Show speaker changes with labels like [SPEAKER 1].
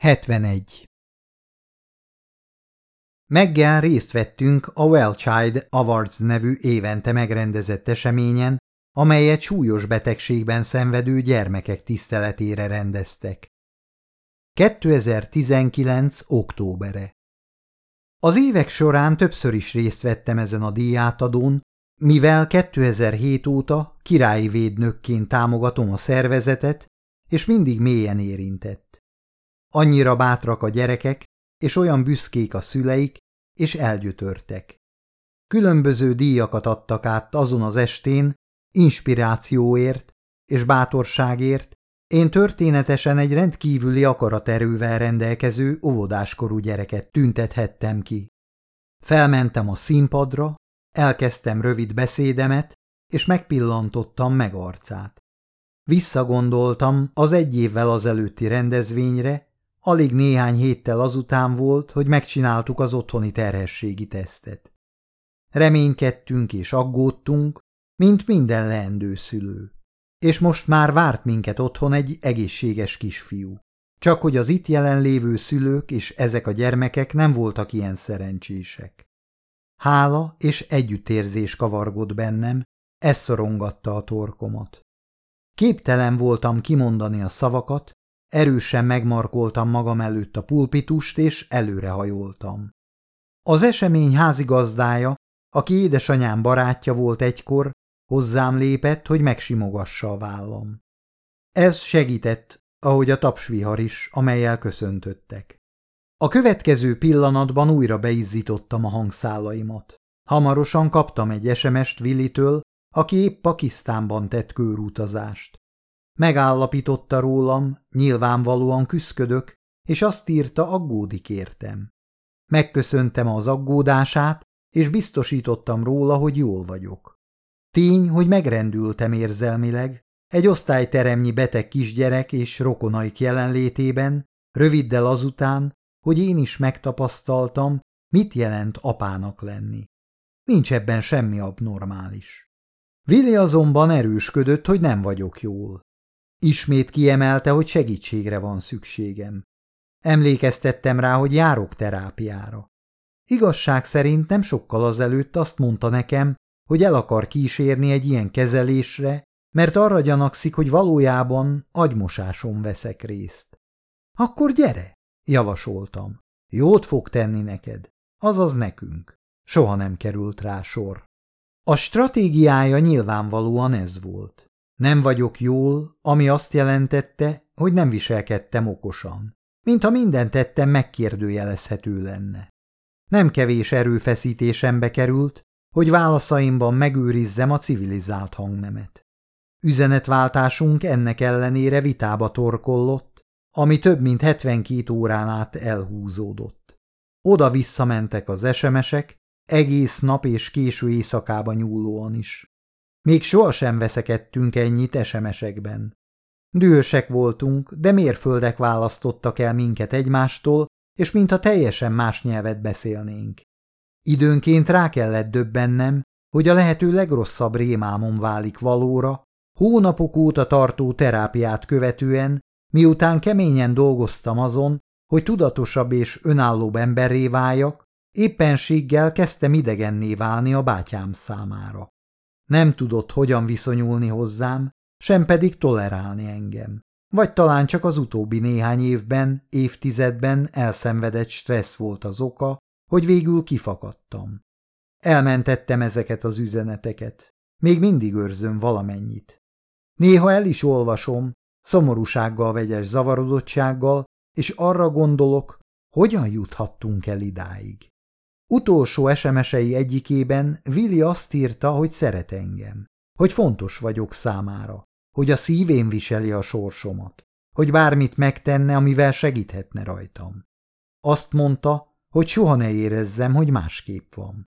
[SPEAKER 1] 71. Meggel részt vettünk a Well Child Awards nevű évente megrendezett eseményen, amelyet súlyos betegségben szenvedő gyermekek tiszteletére rendeztek. 2019. októbere Az évek során többször is részt vettem ezen a díjátadón, mivel 2007 óta királyi védnökként támogatom a szervezetet, és mindig mélyen érintett. Annyira bátrak a gyerekek, és olyan büszkék a szüleik, és elgyötörtek. Különböző díjakat adtak át azon az estén, inspirációért és bátorságért, én történetesen egy rendkívüli akaraterővel rendelkező óvodáskorú gyereket tüntethettem ki. Felmentem a színpadra, elkezdtem rövid beszédemet, és megpillantottam meg arcát. Visszagondoltam az egy évvel azelőtti rendezvényre, Alig néhány héttel azután volt, hogy megcsináltuk az otthoni terhességi tesztet. Reménykedtünk és aggódtunk, mint minden leendő szülő. És most már várt minket otthon egy egészséges kisfiú. Csak hogy az itt jelenlévő szülők és ezek a gyermekek nem voltak ilyen szerencsések. Hála és együttérzés kavargott bennem, ez szorongatta a torkomat. Képtelen voltam kimondani a szavakat, Erősen megmarkoltam magam előtt a pulpitust, és előrehajoltam. Az esemény házigazdája, aki édesanyám barátja volt egykor, hozzám lépett, hogy megsimogassa a vállam. Ez segített, ahogy a tapsvihar is, amelyel köszöntöttek. A következő pillanatban újra beizzítottam a hangszálaimat. Hamarosan kaptam egy SMS-t Willitől, aki épp Pakisztánban tett körútazást. Megállapította rólam, nyilvánvalóan küszködök, és azt írta, aggódik értem. Megköszöntem az aggódását, és biztosítottam róla, hogy jól vagyok. Tény, hogy megrendültem érzelmileg, egy osztályteremnyi beteg kisgyerek és rokonaik jelenlétében, röviddel azután, hogy én is megtapasztaltam, mit jelent apának lenni. Nincs ebben semmi abnormális. Vili azonban erősködött, hogy nem vagyok jól. Ismét kiemelte, hogy segítségre van szükségem. Emlékeztettem rá, hogy járok terápiára. Igazság szerint nem sokkal azelőtt azt mondta nekem, hogy el akar kísérni egy ilyen kezelésre, mert arra gyanakszik, hogy valójában agymosáson veszek részt. Akkor gyere, javasoltam. Jót fog tenni neked, azaz nekünk. Soha nem került rá sor. A stratégiája nyilvánvalóan ez volt. Nem vagyok jól, ami azt jelentette, hogy nem viselkedtem okosan. Mintha minden tettem megkérdőjelezhető lenne. Nem kevés erőfeszítésembe került, hogy válaszaimban megőrizzem a civilizált hangnemet. Üzenetváltásunk ennek ellenére vitába torkollott, ami több mint 72 órán át elhúzódott. Oda-vissza mentek az esemesek, egész nap és késő éjszakába nyúlóan is. Még sohasem veszekedtünk ennyit esemesekben. Dühösek voltunk, de mérföldek választottak el minket egymástól, és mintha teljesen más nyelvet beszélnénk. Időnként rá kellett döbbennem, hogy a lehető legrosszabb rémámon válik valóra, hónapok óta tartó terápiát követően, miután keményen dolgoztam azon, hogy tudatosabb és önállóbb emberré váljak, éppenséggel kezdtem idegenné válni a bátyám számára. Nem tudott hogyan viszonyulni hozzám, sem pedig tolerálni engem. Vagy talán csak az utóbbi néhány évben, évtizedben elszenvedett stressz volt az oka, hogy végül kifakadtam. Elmentettem ezeket az üzeneteket. Még mindig őrzöm valamennyit. Néha el is olvasom, szomorúsággal vegyes zavarodottsággal, és arra gondolok, hogyan juthattunk el idáig. Utolsó SMS-ei egyikében Willi azt írta, hogy szeret engem, hogy fontos vagyok számára, hogy a szívén viseli a sorsomat, hogy bármit megtenne, amivel segíthetne rajtam. Azt mondta, hogy soha ne érezzem, hogy másképp van.